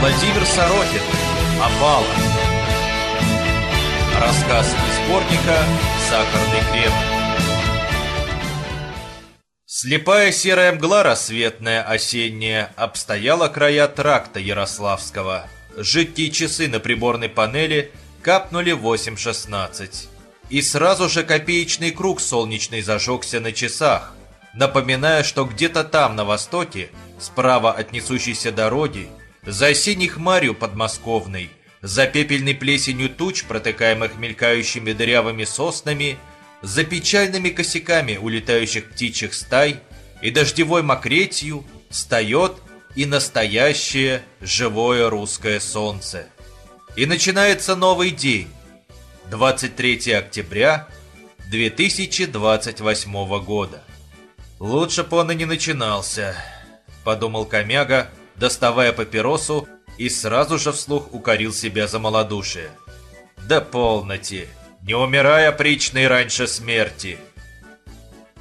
Владимир Сорокин. Опала. Рассказ из сборника «Сахарный Кремль». Слепая серая мгла рассветная осенняя обстояла края тракта Ярославского. Жидкие часы на приборной панели капнули 8.16. И сразу же копеечный круг солнечный зажегся на часах, напоминая, что где-то там, на востоке, справа от несущейся дороги, за синей хмарью подмосковной, за пепельной плесенью туч, протыкаемых мелькающими дырявыми соснами, за печальными косяками улетающих птичьих стай и дождевой мокретью встает и настоящее живое русское солнце. И начинается новый день, 23 октября 2028 года. Лучше бы он и не начинался, подумал Комяга, доставая папиросу и сразу же вслух укорил себя за малодушие. Да полноте, не умирай опричный раньше смерти.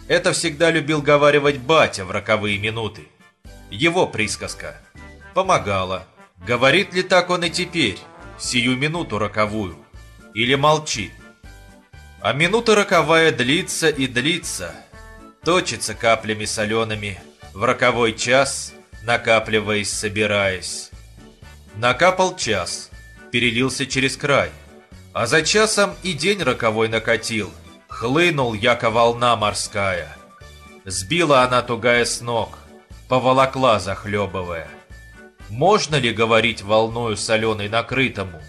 Это всегда любил говаривать батя в роковые минуты. Его присказка. Помогала. Говорит ли так он и теперь, сию минуту роковую? Или молчит? А минута роковая длится и длится, точится каплями солеными в роковой час, накапливаясь, собираясь. Накапал час, перелился через край, а за часом и день роковой накатил, хлынул, яко волна морская. Сбила она тугая с ног, поволокла захлебывая. Можно ли говорить волною соленой накрытому?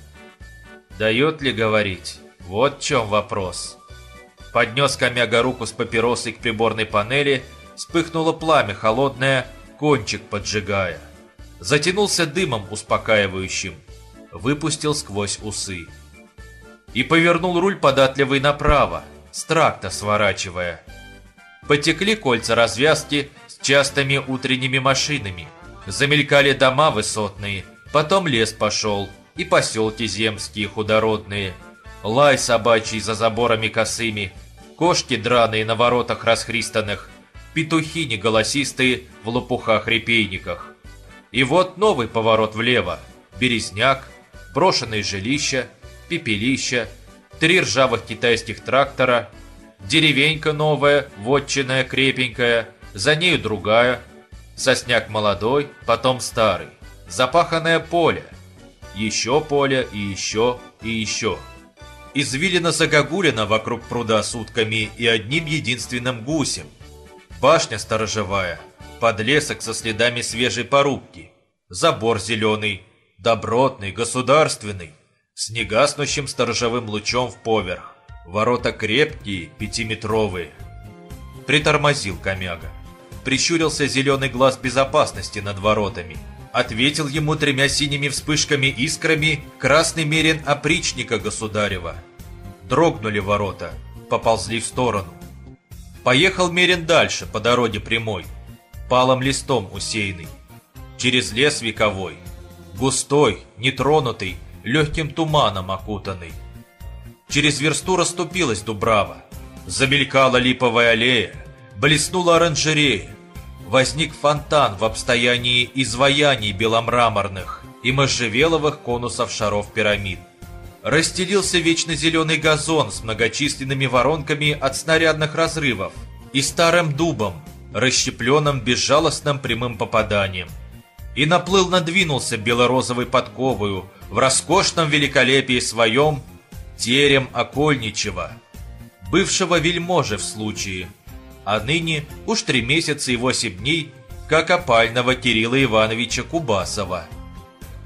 Дает ли говорить? Вот в чем вопрос. Поднес Комяга руку с папиросой к приборной панели, вспыхнуло пламя холодное, кончик поджигая. Затянулся дымом успокаивающим, выпустил сквозь усы. И повернул руль податливый направо, с тракта сворачивая. Потекли кольца развязки с частыми утренними машинами. Замелькали дома высотные, потом лес пошел, и поселки земские худородные. Лай собачий за заборами косыми, кошки драные на воротах расхристанных, петухи неголосистые в лопухах-репейниках. И вот новый поворот влево. Березняк, брошенные жилища, пепелища, три ржавых китайских трактора, деревенька новая, вотчиная, крепенькая, за нею другая, сосняк молодой, потом старый, запаханное поле, еще поле и еще и еще. Извилина загогулина вокруг пруда сутками и одним единственным гусем – Башня сторожевая, подлесок со следами свежей порубки, забор зеленый, добротный, государственный, с негаснущим сторожевым лучом в поверх, ворота крепкие, пятиметровые. Притормозил комяга. Прищурился зеленый глаз безопасности над воротами. Ответил ему тремя синими вспышками искрами красный мерин опричника государева. Дрогнули ворота, поползли в сторону. Поехал Мерин дальше, по дороге прямой, палом листом усеянный, через лес вековой, густой, нетронутый, легким туманом окутанный. Через версту расступилась Дубрава, замелькала липовая аллея, блеснула оранжерея, возник фонтан в обстоянии изваяний беломраморных и можжевеловых конусов шаров пирамид расстелился вечно зеленый газон с многочисленными воронками от снарядных разрывов и старым дубом, расщепленным безжалостным прямым попаданием. И наплыл надвинулся белорозовой подковою в роскошном великолепии своем терем Окольничева, бывшего вельможи в случае, а ныне уж три месяца и восемь дней, как опального Кирилла Ивановича Кубасова.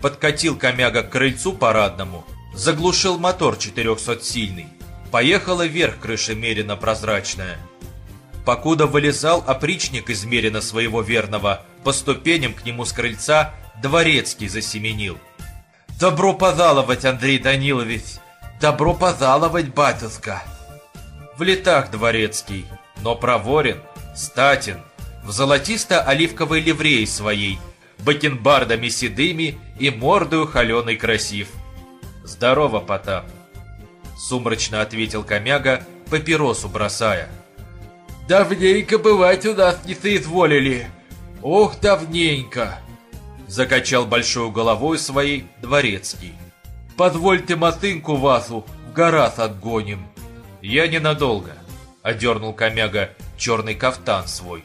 Подкатил комяга к крыльцу парадному – Заглушил мотор 400-сильный. Поехала вверх крыша Мерина прозрачная. Покуда вылезал опричник из Мерина своего верного, по ступеням к нему с крыльца дворецкий засеменил. «Добро пожаловать, Андрей Данилович! Добро пожаловать, батюшка!» В летах дворецкий, но проворен, статен, в золотисто-оливковой ливреи своей, бакенбардами седыми и мордою холеной красив – «Здорово, Потап!» Сумрачно ответил Комяга, папиросу бросая. «Давненько бывать у нас не соизволили! Ох, давненько!» Закачал большую головой своей дворецкий. «Позвольте мотынку вазу в горах отгоним». «Я ненадолго», — одернул комяга черный кафтан свой.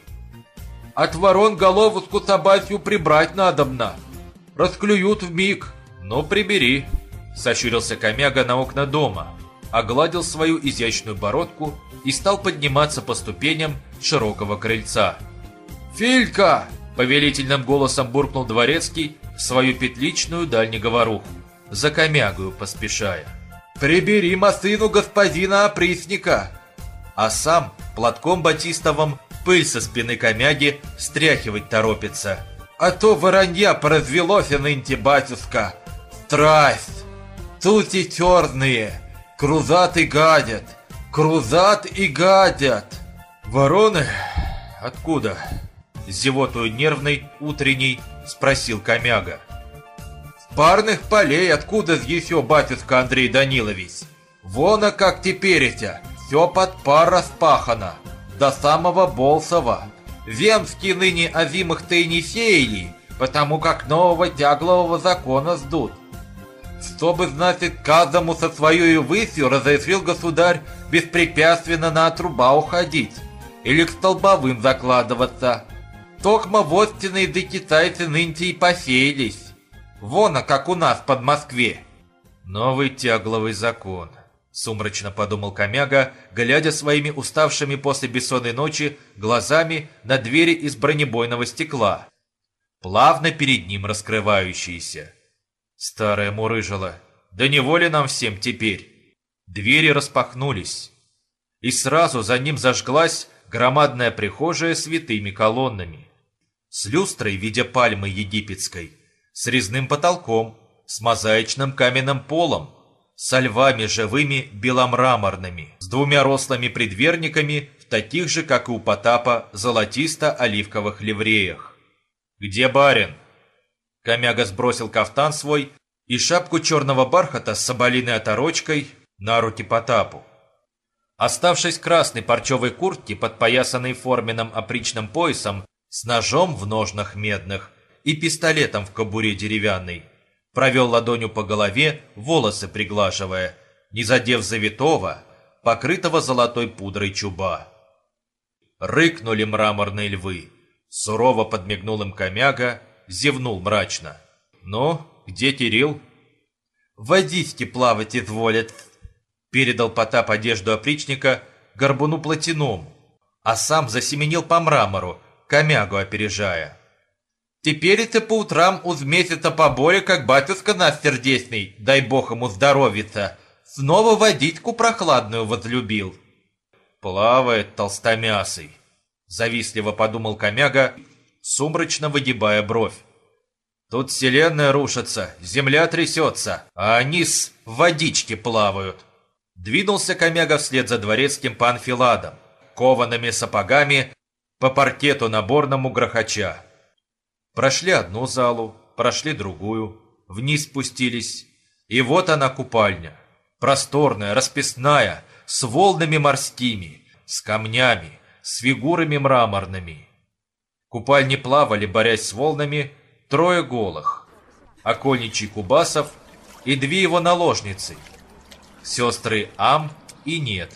«От ворон головушку собачью прибрать надобно. Расклюют в миг. «Ну, прибери», — сощурился комяга на окна дома, огладил свою изящную бородку и стал подниматься по ступеням широкого крыльца. «Филька!» — повелительным голосом буркнул дворецкий в свою петличную дальнеговоруху, за комягую поспешая. «Прибери масыну господина оприсника!» А сам платком батистовым пыль со спины комяги стряхивать торопится. «А то воронья поразвелось нынче, батюшка! Страсть! Тут черные! Крузат и гадят! Крузат и гадят!» «Вороны? Откуда?» Зевотую нервный, утренний, спросил Комяга. «С парных полей откуда еще, батюшка Андрей Данилович? Вон, как теперь-то, все под пар распахано, до самого Болсова. Земские ныне озимых-то и не сеяли, потому как нового тяглового закона сдут. Чтобы, значит, каждому со своей высью разрешил государь беспрепятственно на отруба уходить или к столбовым закладываться. Токма водстины да китайцы нынче и посеялись. Вон, а как у нас под Москве. Новый тягловый закон. Сумрачно подумал Комяга, глядя своими уставшими после бессонной ночи глазами на двери из бронебойного стекла, плавно перед ним раскрывающиеся. Старая мурыжила, да неволя нам всем теперь. Двери распахнулись, и сразу за ним зажглась громадная прихожая с витыми колоннами, с люстрой в виде пальмы египетской, с резным потолком, с мозаичным каменным полом, со львами живыми беломраморными, с двумя рослыми предверниками в таких же, как и у Потапа, золотисто-оливковых ливреях. «Где барин?» Комяга сбросил кафтан свой и шапку черного бархата с соболиной оторочкой на руки Потапу. Оставшись красной парчевой куртке, подпоясанной форменным опричным поясом, с ножом в ножнах медных и пистолетом в кобуре деревянной, провел ладонью по голове, волосы приглаживая, не задев завитого, покрытого золотой пудрой чуба. Рыкнули мраморные львы. Сурово подмигнул им комяга, зевнул мрачно. «Ну, где Кирилл?» «Водички плавать изволят», передал Потап одежду опричника горбуну платиному, а сам засеменил по мрамору, комягу опережая. «Теперь это по утрам уз месяца поборе, как батюшка нас сердечный, дай бог ему здоровиться, снова водичку прохладную возлюбил». «Плавает толстомясый», — завистливо подумал комяга, сумрачно выгибая бровь. «Тут вселенная рушится, земля трясется, а они с водички плавают». Двинулся комяга вслед за дворецким панфиладом, коваными сапогами по паркету наборному грохоча. Прошли одну залу, прошли другую, вниз спустились, и вот она купальня. Просторная, расписная, с волнами морскими, с камнями, с фигурами мраморными. Купальни плавали, борясь с волнами, трое голых. Окольничий Кубасов и две его наложницы – сестры Ам и Нет.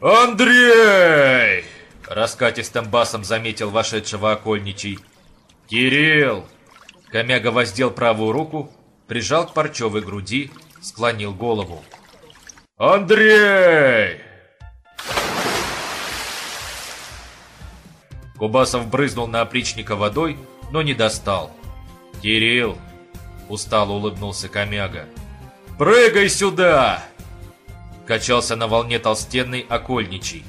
«Андрей!» – раскатистым басом заметил вошедшего окольничий. «Кирилл!» Комяга воздел правую руку, прижал к парчевой груди, склонил голову. «Андрей!» Кубасов брызнул на опричника водой, но не достал. «Кирилл!» – устало улыбнулся Комяга. «Прыгай сюда!» Качался на волне толстенный окольничий.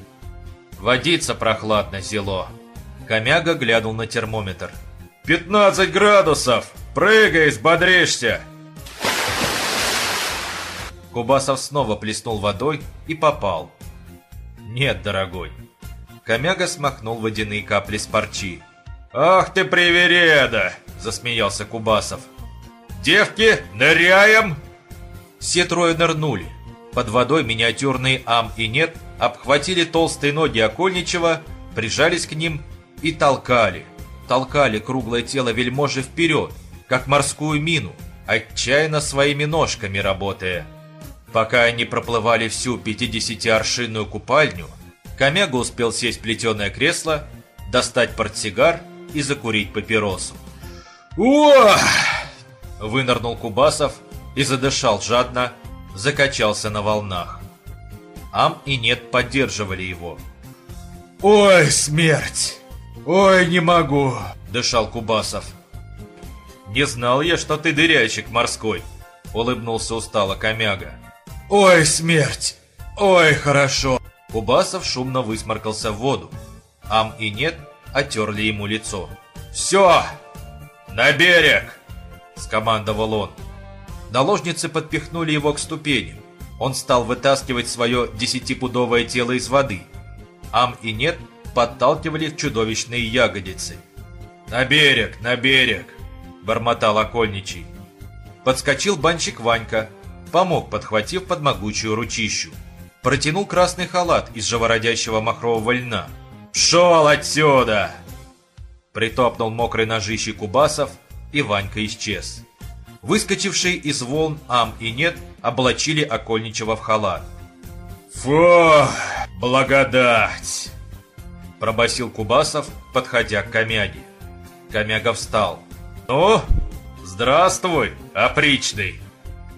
Водица прохладно зело. Комяга глянул на термометр. «Пятнадцать градусов! Прыгай, сбодришься!» Кубасов снова плеснул водой и попал. «Нет, дорогой». Комяга смахнул водяные капли с парчи. «Ах ты привереда!» – засмеялся Кубасов. «Девки, ныряем!» Все трое нырнули. Под водой миниатюрные Ам и Нет обхватили толстые ноги Окольничева, прижались к ним и толкали. толкали круглое тело вельможи вперед, как морскую мину, отчаянно своими ножками работая. Пока они проплывали всю 50-аршинную купальню, Комяга успел сесть в плетеное кресло, достать портсигар и закурить папиросу. «Ох!» – вынырнул Кубасов и задышал жадно, закачался на волнах. Ам и Нет поддерживали его. «Ой, смерть! Ой, не могу!» – дышал Кубасов. «Не знал я, что ты дырячик морской», – улыбнулся устало Комяга. «Ой, смерть! Ой, хорошо!» Кубасов шумно высморкался в воду. Ам и Нет отерли ему лицо. «Все! На берег!» – скомандовал он. Наложницы подпихнули его к ступеням. Он стал вытаскивать свое десятипудовое тело из воды. Ам и Нет подталкивали чудовищные ягодицы. «На берег, на берег!» – бормотал окольничий. Подскочил банщик Ванька, помог, подхватив под могучую ручищу. Протянул красный халат из живородящего махрового льна. «Пшел отсюда!» Притопнул мокрый ножищий Кубасов, и Ванька исчез. Выскочившие из волн Ам и Нет облачили окольничего в халат. «Фу, благодать!» Пробасил Кубасов, подходя к Комяге. Комяга встал. «Ну, здравствуй, опричный!»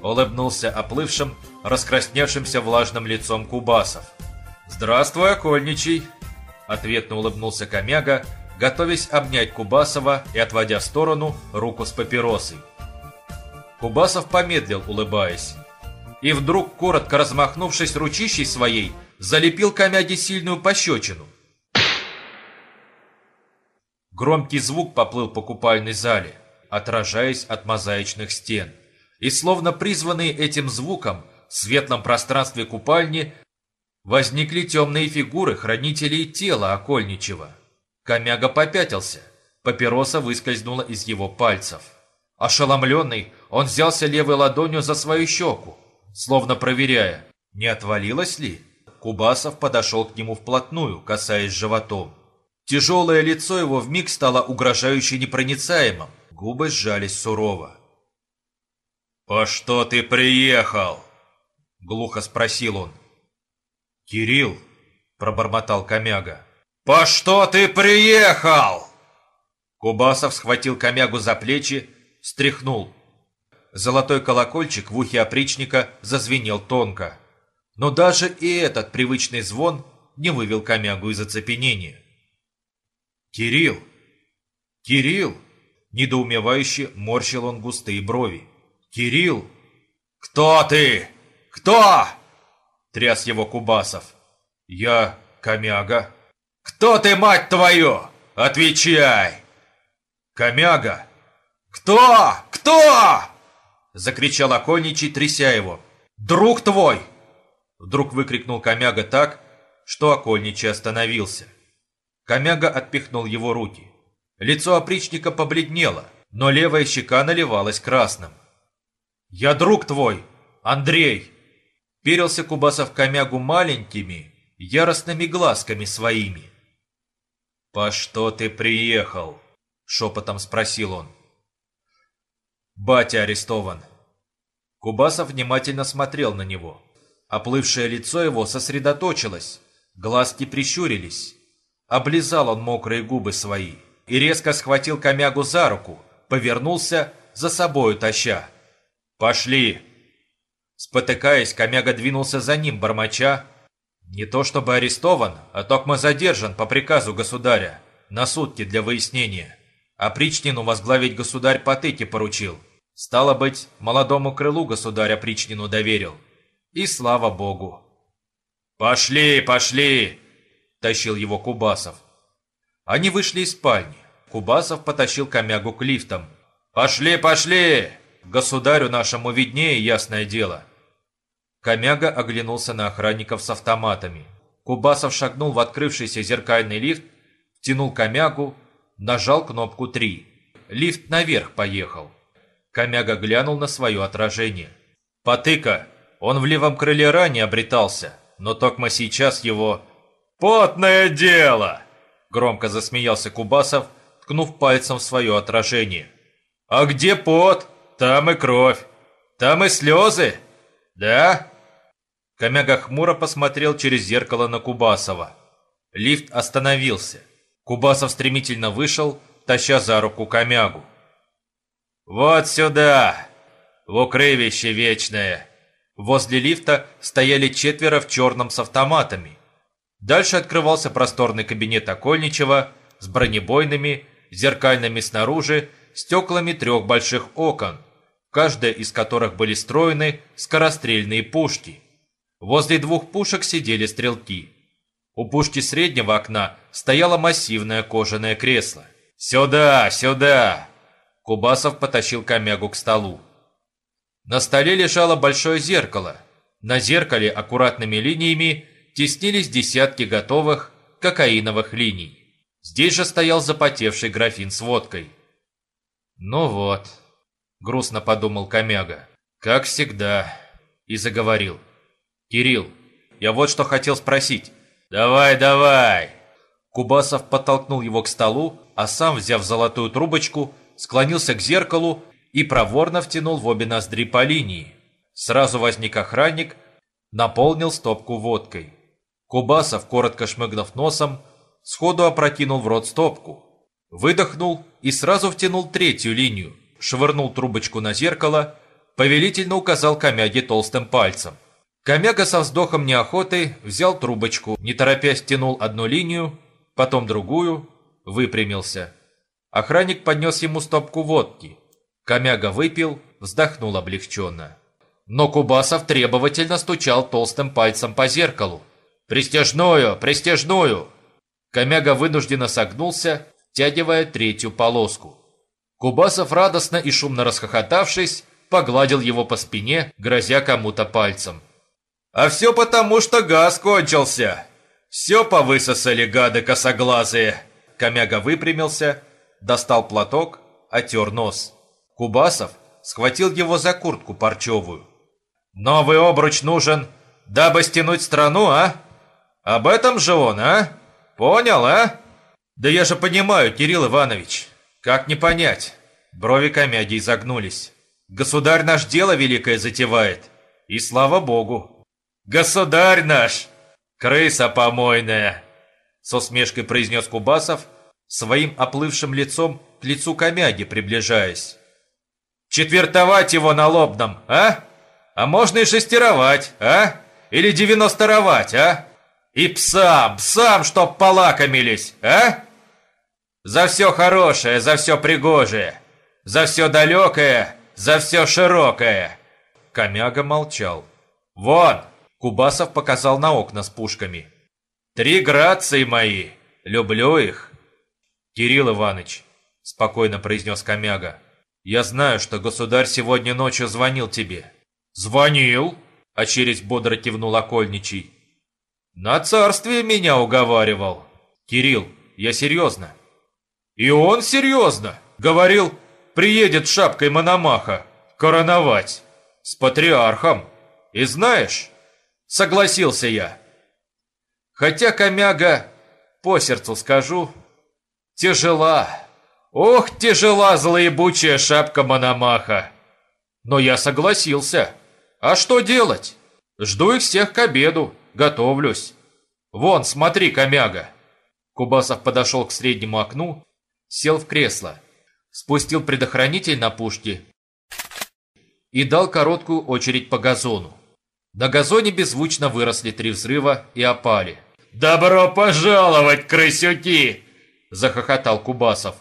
Улыбнулся оплывшим, раскрасневшимся влажным лицом Кубасов. «Здравствуй, окольничий!» Ответно улыбнулся Комяга, готовясь обнять Кубасова и отводя в сторону руку с папиросой. Кубасов помедлил, улыбаясь. И вдруг, коротко размахнувшись ручищей своей, залепил Комяге сильную пощечину. Громкий звук поплыл по купальной зале, отражаясь от мозаичных стен. И словно призванные этим звуком, в светлом пространстве купальни возникли темные фигуры хранителей тела окольничего. Комяга попятился, папироса выскользнула из его пальцев. Ошеломленный, он взялся левой ладонью за свою щеку, словно проверяя, не отвалилось ли. Кубасов подошел к нему вплотную, касаясь животом. Тяжелое лицо его вмиг стало угрожающе непроницаемым, губы сжались сурово. «По что ты приехал?» — глухо спросил он. «Кирилл», — пробормотал Комяга. «По что ты приехал?» Кубасов схватил Комягу за плечи, стряхнул. Золотой колокольчик в ухе опричника зазвенел тонко. Но даже и этот привычный звон не вывел Комягу из оцепенения. «Кирилл! Кирилл!» Недоумевающе морщил он густые брови. «Кирилл!» «Кто ты? Кто?» Тряс его Кубасов. «Я Комяга». «Кто ты, мать твою? Отвечай!» «Комяга!» «Кто? Кто?» Закричал окольничий, тряся его. «Друг твой!» Вдруг выкрикнул Комяга так, что окольничий остановился. Комяга отпихнул его руки. Лицо опричника побледнело, но левая щека наливалась красным. «Я друг твой, Андрей!» Перился Кубасов Комягу маленькими, яростными глазками своими. «По что ты приехал?» — шепотом спросил он. Батя арестован. Кубасов внимательно смотрел на него. Оплывшее лицо его сосредоточилось, глазки прищурились. Облизал он мокрые губы свои и резко схватил комягу за руку, повернулся, за собою таща. «Пошли!» Спотыкаясь, комяга двинулся за ним, бормоча. Не то чтобы арестован, а токмо задержан по приказу государя, на сутки для выяснения. А причнину возглавить государь Патыки поручил. Стало быть, молодому крылу государя Причнину доверил. И слава богу. «Пошли, пошли!» – тащил его Кубасов. Они вышли из спальни. Кубасов потащил комягу к лифтам. «Пошли, пошли! Государю нашему виднее, ясное дело!» Комяга оглянулся на охранников с автоматами. Кубасов шагнул в открывшийся зеркальный лифт, втянул комягу, нажал кнопку 3. Лифт наверх поехал. Комяга глянул на свое отражение. «Потыка! Он в левом крыле ранее обретался, но токмо сейчас его...» «Потное дело!» Громко засмеялся Кубасов, ткнув пальцем в свое отражение. «А где пот? Там и кровь. Там и слезы. Да?» Комяга хмуро посмотрел через зеркало на Кубасова. Лифт остановился. Кубасов стремительно вышел, таща за руку Комягу. «Вот сюда! В укрывище вечное!» Возле лифта стояли четверо в черном с автоматами. Дальше открывался просторный кабинет Окольничева с бронебойными, зеркальными снаружи, стеклами трех больших окон, каждая из которых были встроены скорострельные пушки. Возле двух пушек сидели стрелки. У пушки среднего окна стояло массивное кожаное кресло. «Сюда, сюда!» Кубасов потащил комягу к столу. На столе лежало большое зеркало. На зеркале аккуратными линиями теснились десятки готовых кокаиновых линий. Здесь же стоял запотевший графин с водкой. «Ну вот», — грустно подумал Комяга, — «как всегда», и заговорил. «Кирилл, я вот что хотел спросить». «Давай, давай!» Кубасов подтолкнул его к столу, а сам, взяв золотую трубочку, склонился к зеркалу и проворно втянул в обе ноздри по линии. Сразу возник охранник, наполнил стопку водкой. Кубасов, коротко шмыгнув носом, сходу опрокинул в рот стопку. Выдохнул и сразу втянул третью линию, швырнул трубочку на зеркало, повелительно указал Комяге толстым пальцем. Комяга со вздохом неохоты взял трубочку, не торопясь тянул одну линию, потом другую, выпрямился. Охранник поднес ему стопку водки. Комяга выпил, вздохнул облегченно. Но Кубасов требовательно стучал толстым пальцем по зеркалу. «Пристяжную! Пристяжную!» Комяга вынужденно согнулся, втягивая третью полоску. Кубасов, радостно и шумно расхохотавшись, погладил его по спине, грозя кому-то пальцем. «А все потому, что газ кончился! Все повысосали гады косоглазые!» Комяга выпрямился, достал платок, отер нос. Кубасов схватил его за куртку парчевую. «Новый обруч нужен, дабы стянуть страну, а? Об этом же он, а? Понял, а?» «Да я же понимаю, Кирилл Иванович. Как не понять?» Брови комяги изогнулись. «Государь наш дело великое затевает. И слава богу!» «Государь наш! Крыса помойная!» С усмешкой произнес Кубасов, своим оплывшим лицом к лицу комяги приближаясь. Четвертовать его на лобном, а? А можно и шестировать, а? Или девяносторовать, а? И псам, псам, чтоб полакомились, а? За все хорошее, за все пригожее, за все далекое, за все широкое. Комяга молчал. Вон, Кубасов показал на окна с пушками. Три грации мои, люблю их. Кирилл Иванович, спокойно произнес Комяга. Я знаю, что государь сегодня ночью звонил тебе. Звонил? Через бодро кивнул окольничий. На царствие меня уговаривал. Кирилл, я серьезно. И он серьезно. Говорил, приедет шапкой Мономаха короновать. С патриархом. И знаешь, согласился я. Хотя комяга, по сердцу скажу, тяжела. Ох, тяжела злоебучая шапка Мономаха. Но я согласился. А что делать? Жду их всех к обеду, готовлюсь. Вон, смотри, комяга. Кубасов подошел к среднему окну, сел в кресло, спустил предохранитель на пушке и дал короткую очередь по газону. На газоне беззвучно выросли три взрыва и опали. «Добро пожаловать, крысюки!» – захохотал Кубасов.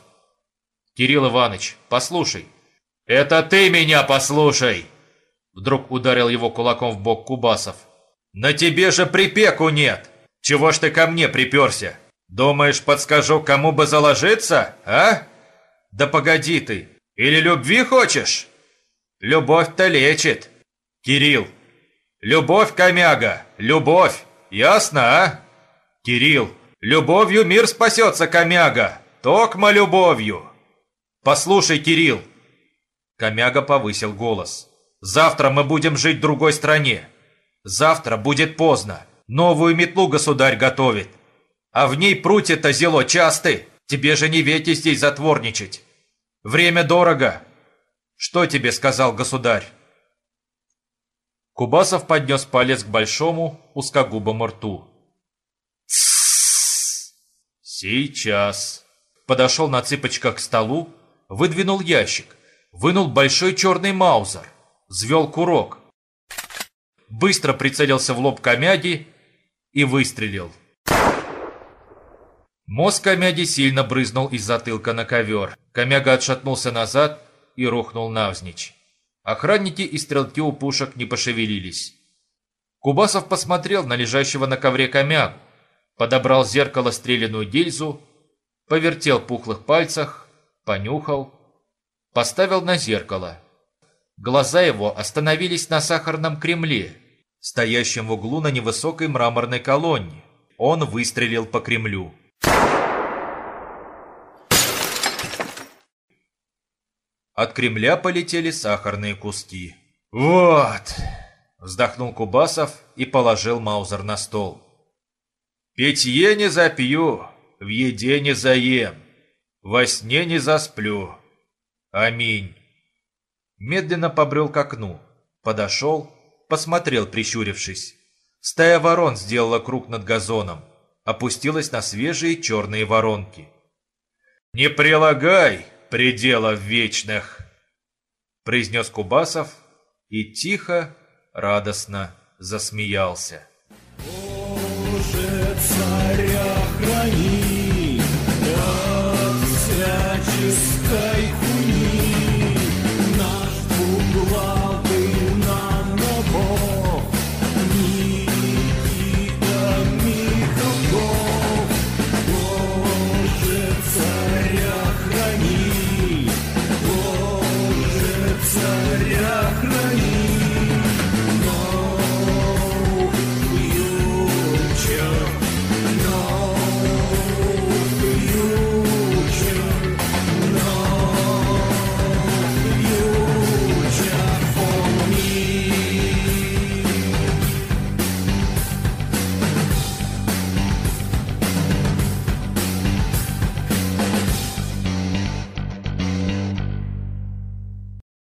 «Кирилл Иванович, послушай». «Это ты меня послушай!» Вдруг ударил его кулаком в бок Кубасов. «На тебе же припеку нет! Чего ж ты ко мне приперся? Думаешь, подскажу, кому бы заложиться, а? Да погоди ты! Или любви хочешь? Любовь-то лечит! Кирилл! Любовь, комяга! Любовь! Ясно, а? Кирилл! Любовью мир спасется, комяга! Токмо любовью!» «Послушай, Кирилл!» Комяга повысил голос. «Завтра мы будем жить в другой стране. Завтра будет поздно. Новую метлу государь готовит. А в ней прутья-то зело часты. Тебе же не вети здесь затворничать. Время дорого. Что тебе сказал государь? Кубасов поднес палец к большому узкогубому рту. Сейчас. Подошел на цыпочках к столу, выдвинул ящик, вынул большой черный маузер, взвел курок. Быстро прицелился в лоб комяди и выстрелил. Мозг комяди сильно брызнул из затылка на ковер. Комяга отшатнулся назад и рухнул навзничь. Охранники и стрелки у пушек не пошевелились. Кубасов посмотрел на лежащего на ковре комягу, подобрал зеркало стреляную гильзу, повертел в пухлых пальцах, понюхал, поставил на зеркало. Глаза его остановились на сахарном Кремле, стоящем в углу на невысокой мраморной колонне. Он выстрелил по Кремлю. От Кремля полетели сахарные куски. «Вот!» – вздохнул Кубасов и положил Маузер на стол. «Питье не запью, в еде не заем, во сне не засплю. Аминь!» Медленно побрел к окну, подошел, посмотрел, прищурившись. Стая ворон сделала круг над газоном, опустилась на свежие черные воронки. «Не прилагай!» Пределов вечных!» произнес Кубасов и тихо, радостно засмеялся. Боже, царя храни!